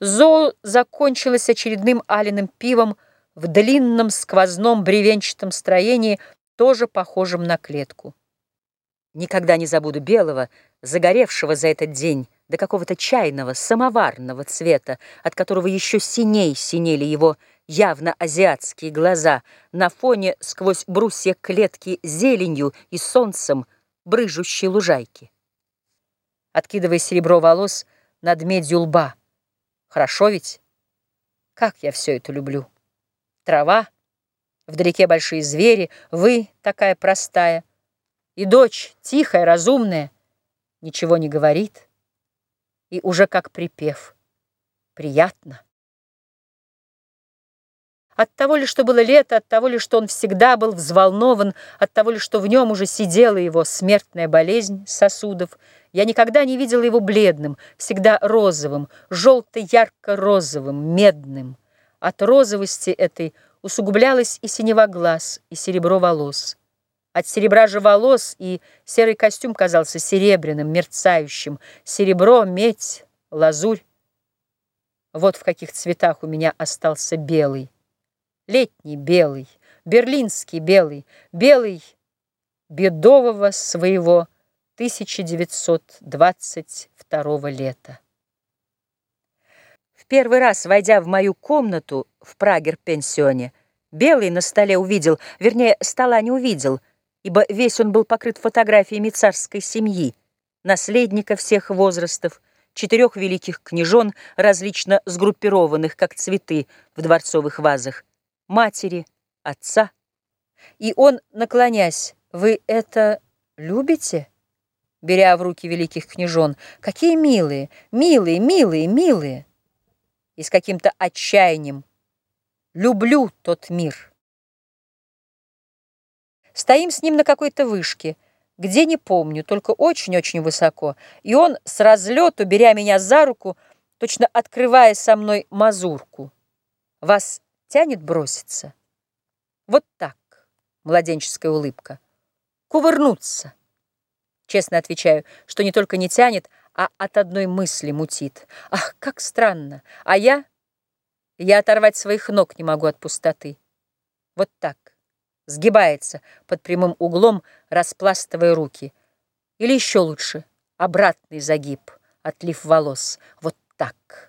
Зоо закончилось очередным алиным пивом в длинном сквозном бревенчатом строении, тоже похожем на клетку. Никогда не забуду белого, загоревшего за этот день до какого-то чайного, самоварного цвета, от которого еще синей синели его явно азиатские глаза на фоне сквозь брусья клетки зеленью и солнцем брыжущей лужайки. Откидывая серебро волос над медью лба, Хорошо ведь? Как я все это люблю. Трава, вдалеке большие звери, вы такая простая. И дочь тихая, разумная, ничего не говорит. И уже как припев. Приятно. От того ли, что было лето, от того ли, что он всегда был взволнован, от того ли, что в нем уже сидела его смертная болезнь сосудов, я никогда не видела его бледным, всегда розовым, желто-ярко-розовым, медным. От розовости этой усугублялась и синева глаз, и серебро волос. От серебра же волос и серый костюм казался серебряным, мерцающим. Серебро, медь, лазурь. Вот в каких цветах у меня остался белый летний белый, берлинский белый, белый бедового своего 1922 лета. В первый раз, войдя в мою комнату в Прагер-пенсионе, белый на столе увидел, вернее, стола не увидел, ибо весь он был покрыт фотографиями царской семьи, наследника всех возрастов, четырех великих княжон, различно сгруппированных, как цветы в дворцовых вазах, матери, отца. И он, наклонясь, «Вы это любите?» Беря в руки великих княжон, «Какие милые, милые, милые, милые!» И с каким-то отчаянием «Люблю тот мир!» Стоим с ним на какой-то вышке, где не помню, только очень-очень высоко, и он с разлету, беря меня за руку, точно открывая со мной мазурку. Вас тянет броситься. Вот так, младенческая улыбка. Кувырнуться. Честно отвечаю, что не только не тянет, а от одной мысли мутит. Ах, как странно. А я... Я оторвать своих ног не могу от пустоты. Вот так. Сгибается под прямым углом, распластывая руки. Или еще лучше, обратный загиб, отлив волос. Вот так.